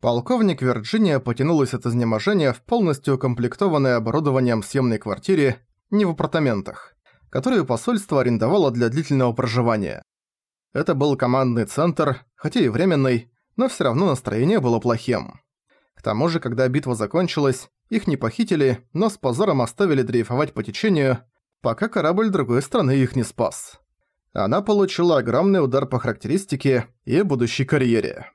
Полковник Вирджиния потянулась от изнеможения в полностью укомплектованной оборудованием съемной квартире, не в апартаментах, которую посольство арендовало для длительного проживания. Это был командный центр, хотя и временный, но всё равно настроение было плохим. К тому же, когда битва закончилась, их не похитили, но с позором оставили дрейфовать по течению, пока корабль другой страны их не спас. Она получила огромный удар по характеристике и будущей карьере.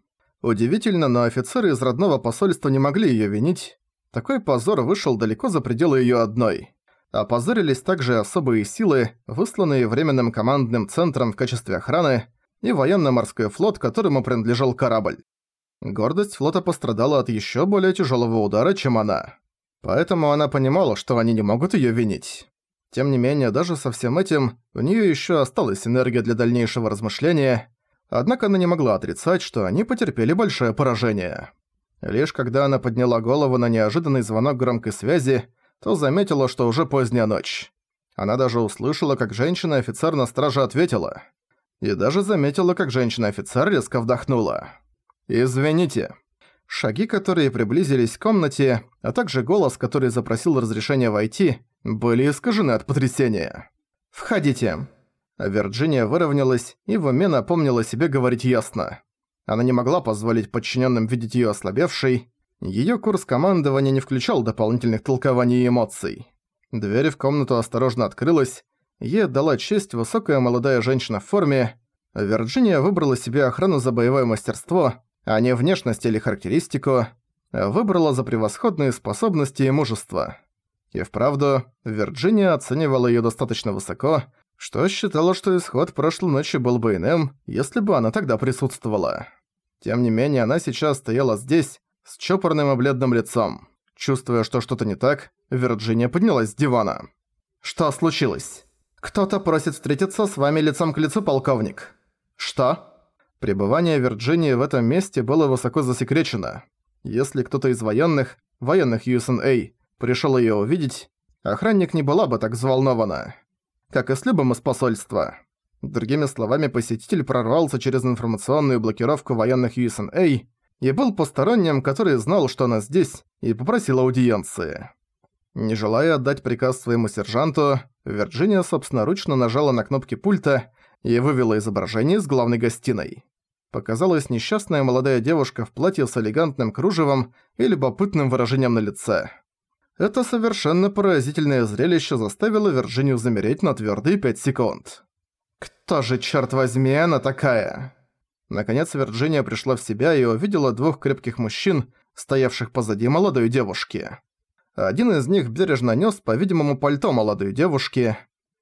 Удивительно, но офицеры из родного посольства не могли её винить. Такой позор вышел далеко за пределы её одной. Опозорились также особые силы, высланные временным командным центром в качестве охраны, и военно-морской флот, которому принадлежал корабль. Гордость флота пострадала от ещё более тяжёлого удара, чем она. Поэтому она понимала, что они не могут её винить. Тем не менее, даже со всем этим, у неё ещё осталась энергия для дальнейшего размышления, однако она не могла отрицать, что они потерпели большое поражение. Лишь когда она подняла голову на неожиданный звонок громкой связи, то заметила, что уже поздняя ночь. Она даже услышала, как женщина-офицер на страже ответила. И даже заметила, как женщина-офицер резко вдохнула. «Извините». Шаги, которые приблизились к комнате, а также голос, который запросил разрешения войти, были искажены от потрясения. «Входите». Вирджиния выровнялась и в уме напомнила себе говорить ясно. Она не могла позволить подчиненным видеть ее ослабевшей, Её курс командования не включал дополнительных толкований и эмоций. Дверь в комнату осторожно открылась, ей дала честь высокая молодая женщина в форме. Вирджиния выбрала себе охрану за боевое мастерство, а не внешность или характеристику, выбрала за превосходные способности и мужество. И вправду, Вирджиния оценивала её достаточно высоко, что считала, что исход прошлой ночи был бы иным, если бы она тогда присутствовала. Тем не менее, она сейчас стояла здесь, с чопорным и бледным лицом. Чувствуя, что что-то не так, Вирджиния поднялась с дивана. «Что случилось? Кто-то просит встретиться с вами лицом к лицу, полковник». «Что?» Пребывание Вирджинии в этом месте было высоко засекречено. Если кто-то из военных, военных USNA, пришёл её увидеть, охранник не была бы так взволнована. Как и с любым из посольства. Другими словами, посетитель прорвался через информационную блокировку военных USNA и был посторонним, который знал, что она здесь, и попросил аудиенции. Не желая отдать приказ своему сержанту, Вирджиния собственноручно нажала на кнопки пульта и вывела изображение с главной гостиной. Показалась несчастная молодая девушка в платье с элегантным кружевом и любопытным выражением на лице. Это совершенно поразительное зрелище заставило Вирджинию замереть на твёрдые пять секунд. «Кто же, черт возьми, она такая?» Наконец Вирджиния пришла в себя и увидела двух крепких мужчин, стоявших позади молодой девушки. Один из них бережно нёс, по-видимому, пальто молодой девушки.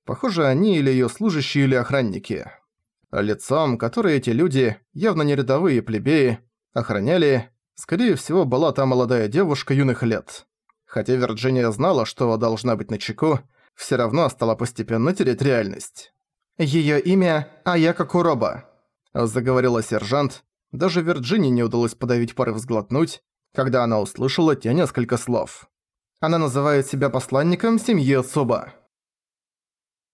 Похоже, они или её служащие, или охранники. Лицом, которое эти люди, явно не рядовые плебеи, охраняли, скорее всего, была та молодая девушка юных лет. Хотя Вирджиния знала, что должна быть начеку, всё равно стала постепенно терять реальность. «Её имя Аяка Куроба», заговорила сержант. Даже Вирджинии не удалось подавить порыв взглотнуть, когда она услышала те несколько слов. Она называет себя посланником семьи Цуба.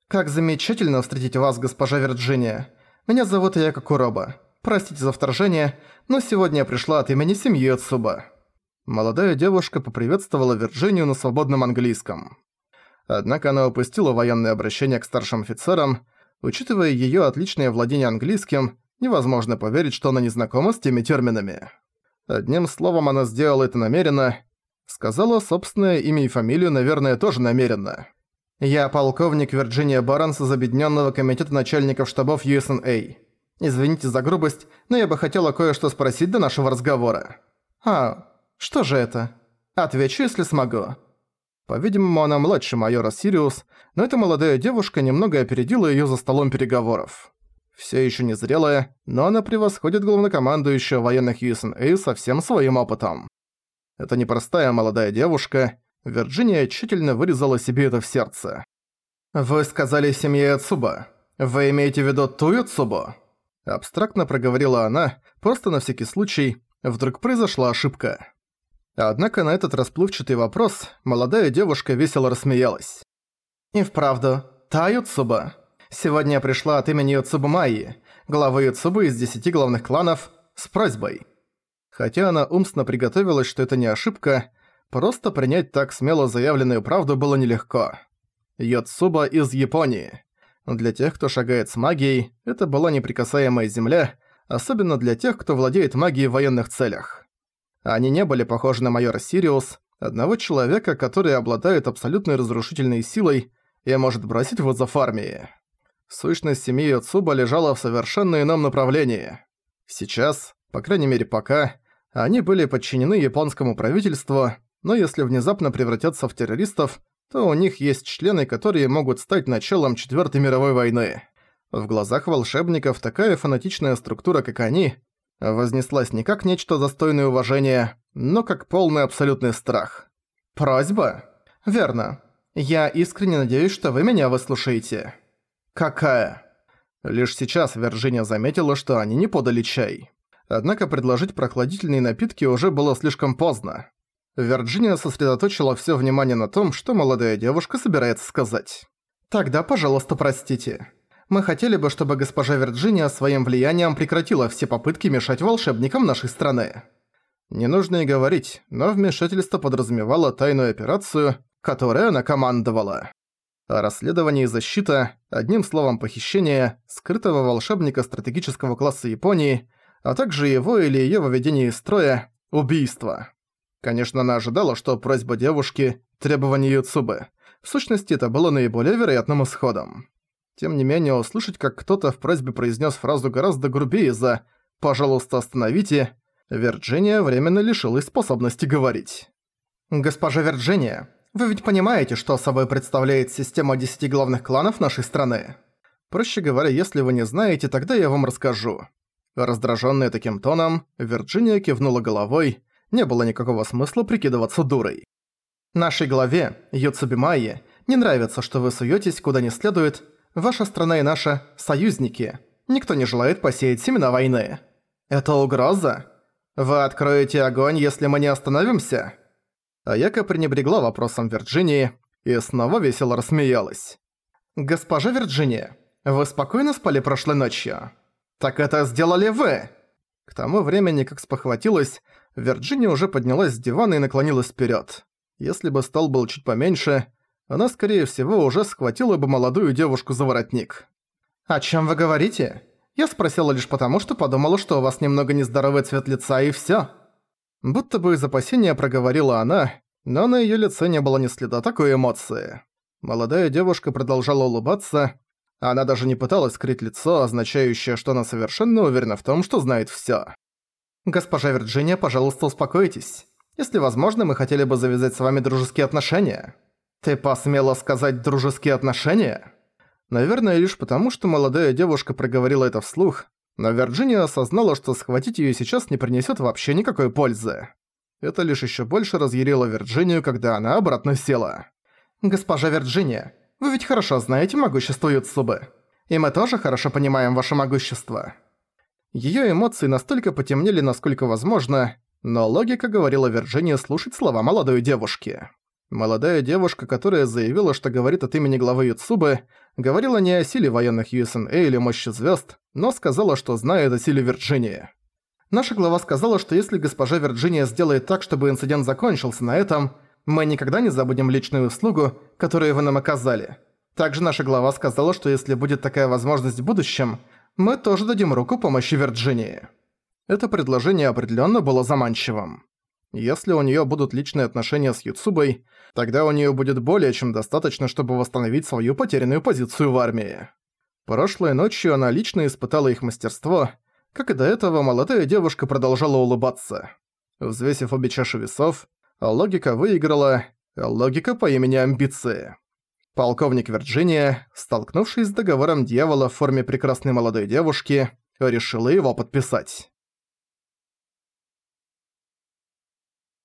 «Как замечательно встретить вас, госпожа Вирджиния. Меня зовут Яка Куроба. Простите за вторжение, но сегодня я пришла от имени семьи Цуба». Молодая девушка поприветствовала Вирджинию на свободном английском. Однако она упустила военное обращение к старшим офицерам, учитывая её отличное владение английским, Невозможно поверить, что она не знакома с теми терминами. Одним словом, она сделала это намеренно. Сказала собственное имя и фамилию, наверное, тоже намеренно. «Я полковник Вирджиния Барнс из Объединенного комитета начальников штабов USNA. Извините за грубость, но я бы хотела кое-что спросить до нашего разговора». «А, что же это?» «Отвечу, если смогу». По-видимому, она младше майора Сириус, но эта молодая девушка немного опередила её за столом переговоров. Все еще не зрелая, но она превосходит главнокомандующего военных USNA со всем своим опытом. Это непростая молодая девушка, Вирджиния тщательно вырезала себе это в сердце. «Вы сказали семье Ацуба. Вы имеете в виду ту Ацубу?» Абстрактно проговорила она, просто на всякий случай, вдруг произошла ошибка. Однако на этот расплывчатый вопрос молодая девушка весело рассмеялась. «И вправду, та Юцуба. Сегодня я пришла от имени Юцубу Майи, главы Юцубы из десяти главных кланов, с просьбой. Хотя она умственно приготовилась, что это не ошибка, просто принять так смело заявленную правду было нелегко. Йоцуба из Японии. Для тех, кто шагает с магией, это была неприкасаемая земля, особенно для тех, кто владеет магией в военных целях. Они не были похожи на майора Сириус, одного человека, который обладает абсолютной разрушительной силой и может бросить вызов армии. Сущность семьи Йоцуба лежала в совершенно ином направлении. Сейчас, по крайней мере пока, они были подчинены японскому правительству, но если внезапно превратятся в террористов, то у них есть члены, которые могут стать началом Четвёртой мировой войны. В глазах волшебников такая фанатичная структура, как они, вознеслась не как нечто достойное уважения, но как полный абсолютный страх. «Просьба?» «Верно. Я искренне надеюсь, что вы меня выслушаете». «Какая?» Лишь сейчас Вирджиния заметила, что они не подали чай. Однако предложить прохладительные напитки уже было слишком поздно. Вирджиния сосредоточила всё внимание на том, что молодая девушка собирается сказать. «Тогда, пожалуйста, простите. Мы хотели бы, чтобы госпожа Вирджиния своим влиянием прекратила все попытки мешать волшебникам нашей страны». Не нужно и говорить, но вмешательство подразумевало тайную операцию, которой она командовала. А расследование и защита, одним словом похищение, скрытого волшебника стратегического класса Японии, а также его или её выведение из строя – убийство. Конечно, она ожидала, что просьба девушки – требование Юцубы. В сущности, это было наиболее вероятным исходом. Тем не менее, услышать, как кто-то в просьбе произнес фразу гораздо грубее за «пожалуйста, остановите», Вирджиния временно лишилась способности говорить. «Госпожа Вирджиния, вы ведь понимаете, что собой представляет система десяти главных кланов нашей страны? Проще говоря, если вы не знаете, тогда я вам расскажу». Раздражённая таким тоном, Вирджиния кивнула головой, не было никакого смысла прикидываться дурой. «Нашей главе, Юцубимайе, не нравится, что вы суетесь куда не следует. Ваша страна и наша – союзники. Никто не желает посеять семена войны. Это угроза?» «Вы откроете огонь, если мы не остановимся?» Аяка пренебрегла вопросом Вирджинии и снова весело рассмеялась. «Госпожа Вирджиния, вы спокойно спали прошлой ночью?» «Так это сделали вы!» К тому времени, как спохватилась, Вирджиния уже поднялась с дивана и наклонилась вперед. Если бы стол был чуть поменьше, она, скорее всего, уже схватила бы молодую девушку за воротник. «О чем вы говорите?» Я спросила лишь потому, что подумала, что у вас немного нездоровый цвет лица и всё. Будто бы из опасения проговорила она, но на её лице не было ни следа такой эмоции. Молодая девушка продолжала улыбаться, она даже не пыталась скрыть лицо, означающее, что она совершенно уверена в том, что знает всё. «Госпожа Вирджиния, пожалуйста, успокойтесь. Если возможно, мы хотели бы завязать с вами дружеские отношения». «Ты посмела сказать «дружеские отношения»?» Наверное, лишь потому, что молодая девушка проговорила это вслух, но Вирджиния осознала, что схватить её сейчас не принесёт вообще никакой пользы. Это лишь ещё больше разъярило Вирджинию, когда она обратно села. «Госпожа Вирджиния, вы ведь хорошо знаете могущество Юцубы. И мы тоже хорошо понимаем ваше могущество». Её эмоции настолько потемнели, насколько возможно, но логика говорила Вирджинии слушать слова молодой девушки. Молодая девушка, которая заявила, что говорит от имени главы Юцубы, говорила не о силе военных USNA или мощи звезд, но сказала, что знает о силе Вирджинии. Наша глава сказала, что если госпожа Вирджиния сделает так, чтобы инцидент закончился на этом, мы никогда не забудем личную услугу, которую вы нам оказали. Также наша глава сказала, что если будет такая возможность в будущем, мы тоже дадим руку помощи Вирджинии. Это предложение определенно было заманчивым. Если у нее будут личные отношения с Юцубой, тогда у нее будет более чем достаточно, чтобы восстановить свою потерянную позицию в армии. Прошлой ночью она лично испытала их мастерство, как и до этого молодая девушка продолжала улыбаться. Взвесив обе чаши весов, логика выиграла, логика по имени Амбиции. Полковник Вирджиния, столкнувшись с договором дьявола в форме прекрасной молодой девушки, решила его подписать.